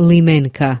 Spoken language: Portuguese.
limenka.